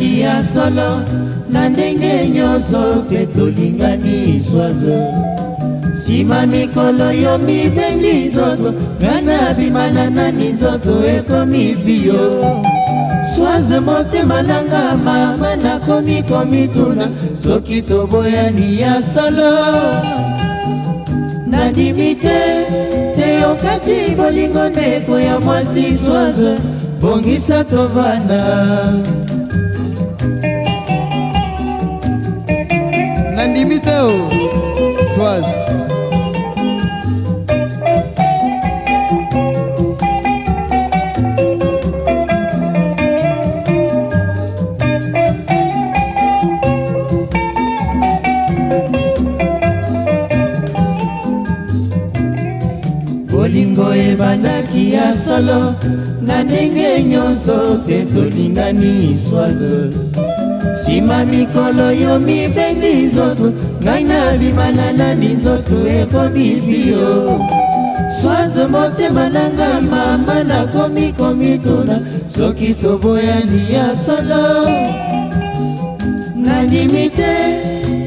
ezalaki ya solo na ndenge nyonso te tolingani swazo nsima mikolo yo mibengi nzoto ngana bimana nani nzoto ekomi bio swaze motema nanga mama nakomi komituna soki toboyani ya solo nandimi te teyokaki bolingo ndeko ya mwasi swaze bongisa tovanda andimi te o swaz bolingo ebandaki ya solo na ndenge nyonso te tolingani swaze nsima mikolo yo mibendi nzoto ngai nabima nalandi nzoto ekomi bio swazo motema nanga mama nakomi komituna soki toboyani ya solo nandimi te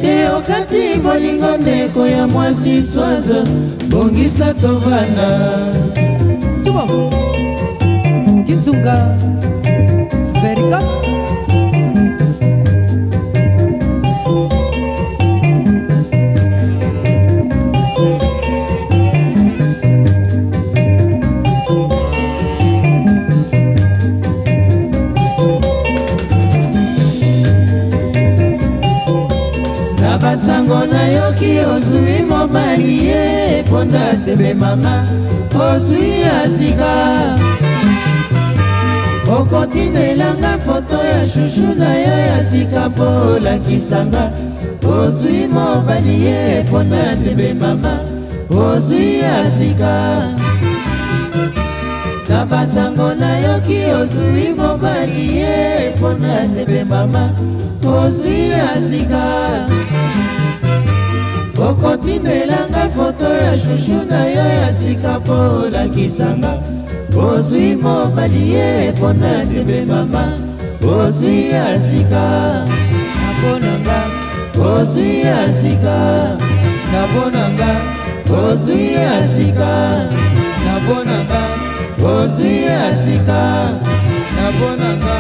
te okati bolingo ndeko ya mwasi swazo bongisa tovana kinzunga soki ozwi mobali ye ponda tebe mama ozwi ya sika okotindelanga foto ya shushu na yo ya sika mpo olakisanga ozwi mobali ye ponda tebe mama ozwi ya sika na basango nayoki ozwi mobali ye mpona tebe mama ozwi ya sika okotindelanga foto ya shushu na yo ya sika mpo olakisanga ozwi mobali ye mpona tebe mama ozwi ya sika naponanga ozwi ya sika naponanga ozwi ya sika naponanga ozwi ya sika naponanga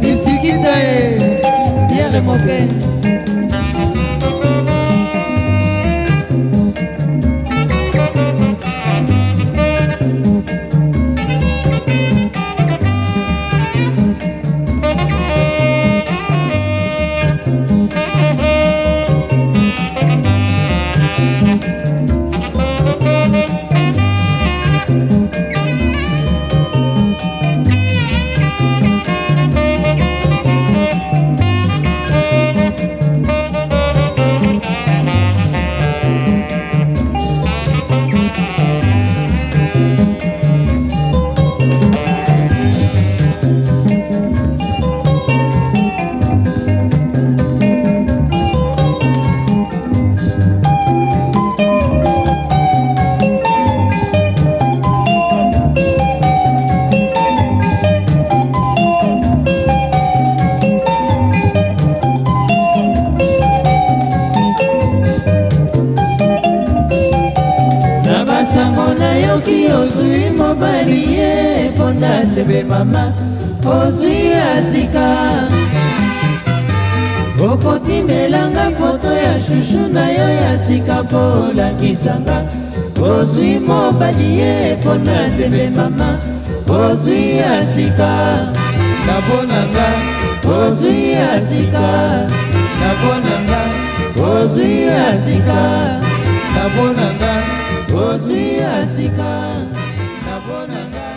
bisikita ye yere moke basango nayoki ozwi mobali ye mponda tebe mama ozwi ya sika okotindelanga foto ya shushu na yo ya sika mpo olakisanga ozwi mobali ye mponda tebe mama ozwi ya sika nabonanga ozwi ya sika nabonanga ozwi ya sika kozwi ya sika na mpo na ngai